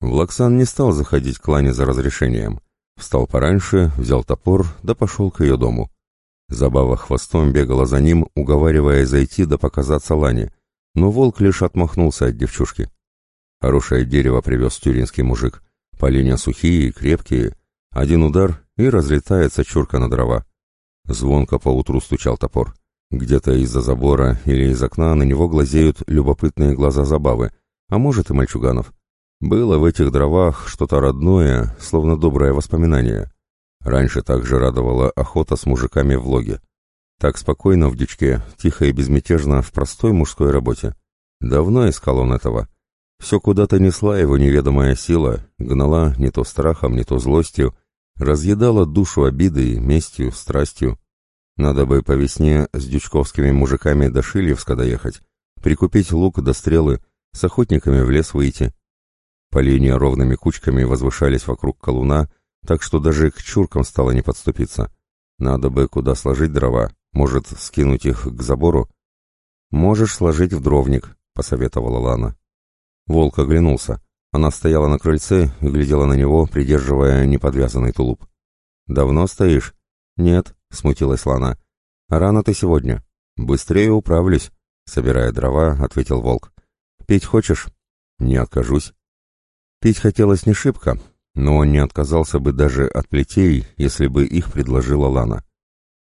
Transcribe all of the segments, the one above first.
Влаксан не стал заходить к Лане за разрешением. Встал пораньше, взял топор, да пошел к ее дому. Забава хвостом бегала за ним, уговаривая зайти да показаться Лане, но волк лишь отмахнулся от девчушки. Хорошее дерево привез тюринский мужик. Поленья сухие крепкие. Один удар, и разлетается чурка на дрова. Звонко поутру стучал топор. Где-то из-за забора или из окна на него глазеют любопытные глаза забавы, а может и мальчуганов. Было в этих дровах что-то родное, словно доброе воспоминание. Раньше также радовала охота с мужиками в логе. Так спокойно в дичке, тихо и безмятежно в простой мужской работе. Давно искал он этого. Все куда-то несла его неведомая сила, гнала не то страхом, не то злостью, разъедала душу обидой, местью, страстью. Надо бы по весне с дючковскими мужиками до Шильевска доехать, прикупить лук до стрелы, с охотниками в лес выйти. Поленья ровными кучками возвышались вокруг колуна, так что даже к чуркам стало не подступиться. Надо бы куда сложить дрова, может, скинуть их к забору? «Можешь сложить в дровник», — посоветовала Лана. Волк оглянулся. Она стояла на крыльце и глядела на него, придерживая неподвязанный тулуп. «Давно стоишь?» «Нет», — смутилась Лана. «Рано ты сегодня». «Быстрее управлюсь», — собирая дрова, ответил волк. «Пить хочешь?» «Не откажусь». Пить хотелось не шибко, но он не отказался бы даже от плетей, если бы их предложила Лана.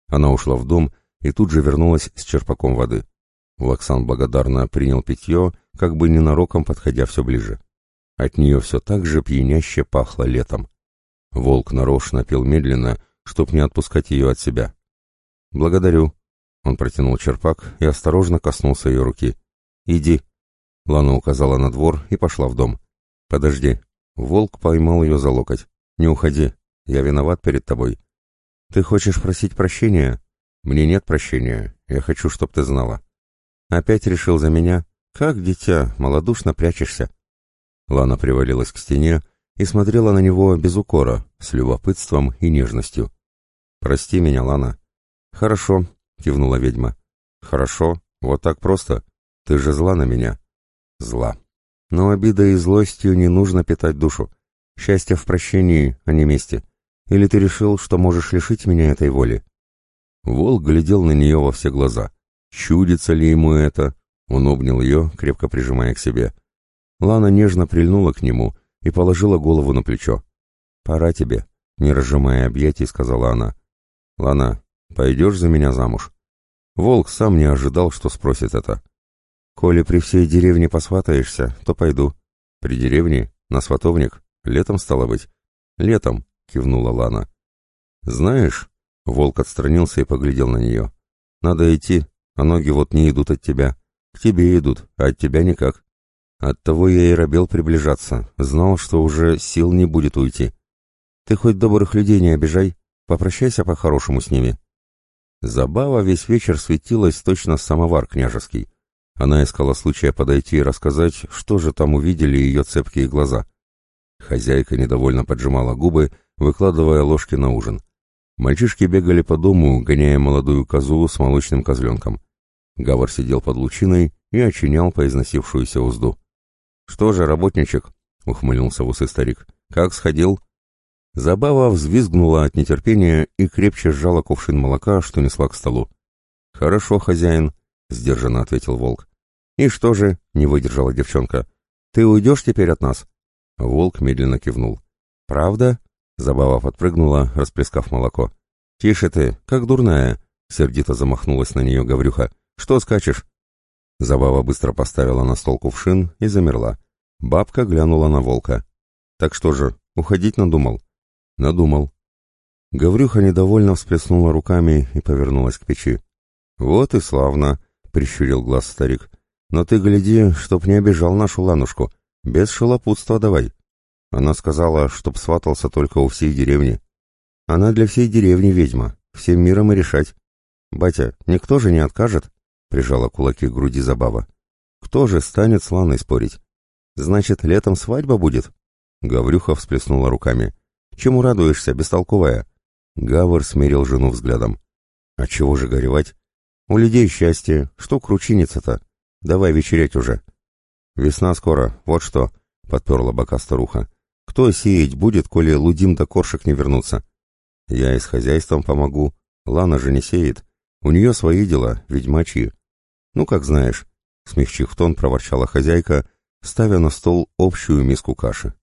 Она ушла в дом и тут же вернулась с черпаком воды. Лаксан благодарно принял питье, как бы ненароком подходя все ближе. От нее все так же пьяняще пахло летом. Волк нарочно пил медленно, чтоб не отпускать ее от себя. «Благодарю». Он протянул черпак и осторожно коснулся ее руки. «Иди». Лана указала на двор и пошла в дом. «Подожди». Волк поймал ее за локоть. «Не уходи. Я виноват перед тобой». «Ты хочешь просить прощения?» «Мне нет прощения. Я хочу, чтоб ты знала». «Опять решил за меня? Как, дитя, малодушно прячешься?» Лана привалилась к стене и смотрела на него без укора, с любопытством и нежностью. «Прости меня, Лана». «Хорошо», — кивнула ведьма. «Хорошо? Вот так просто? Ты же зла на меня». «Зла». Но обидой и злостью не нужно питать душу. Счастье в прощении, а не мести. Или ты решил, что можешь лишить меня этой воли?» Волк глядел на нее во все глаза. Чудится ли ему это? Он обнял ее, крепко прижимая к себе. Лана нежно прильнула к нему и положила голову на плечо. «Пора тебе», — не разжимая объятий, сказала она. «Лана, пойдешь за меня замуж?» Волк сам не ожидал, что спросит это. «Коли при всей деревне посватаешься, то пойду». «При деревне? На сватовник? Летом, стало быть?» «Летом», — кивнула Лана. «Знаешь...» — волк отстранился и поглядел на нее. «Надо идти, а ноги вот не идут от тебя. К тебе идут, а от тебя никак. Оттого я и робел приближаться, знал, что уже сил не будет уйти. Ты хоть добрых людей не обижай, попрощайся по-хорошему с ними». Забава весь вечер светилась точно самовар княжеский. Она искала случая подойти и рассказать, что же там увидели ее цепкие глаза. Хозяйка недовольно поджимала губы, выкладывая ложки на ужин. Мальчишки бегали по дому, гоняя молодую козу с молочным козленком. Гавар сидел под лучиной и очинял поизносившуюся узду. «Что же, работничек?» — ухмыльнулся в усы старик. «Как сходил?» Забава взвизгнула от нетерпения и крепче сжала кувшин молока, что несла к столу. «Хорошо, хозяин», — сдержанно ответил волк. «И что же?» — не выдержала девчонка. «Ты уйдешь теперь от нас?» Волк медленно кивнул. «Правда?» — Забава подпрыгнула, расплескав молоко. «Тише ты, как дурная!» — сердито замахнулась на нее Гаврюха. «Что скачешь?» Забава быстро поставила на стол кувшин и замерла. Бабка глянула на волка. «Так что же, уходить надумал?» «Надумал». Гаврюха недовольно всплеснула руками и повернулась к печи. «Вот и славно!» — прищурил глаз старик. Но ты гляди, чтоб не обижал нашу Ланушку. Без шелопутства давай. Она сказала, чтоб сватался только у всей деревни. Она для всей деревни ведьма, всем миром и решать. Батя, никто же не откажет, прижала кулаки к груди забава. Кто же станет с Ланой спорить? Значит, летом свадьба будет? Гаврюха всплеснула руками. Чему радуешься, бестолковая? Гавр смирил жену взглядом. А чего же горевать? У людей счастье, что кручиниться-то? Давай вечереть уже. Весна скоро, вот что. — подперла бока старуха. «Кто сеять будет, коли лудим да коршек не вернутся?» «Я и с хозяйством помогу. Лана же не сеет. У нее свои дела, ведьмачьи». «Ну, как знаешь», — смягчив тон, проворчала хозяйка, ставя на стол общую миску каши.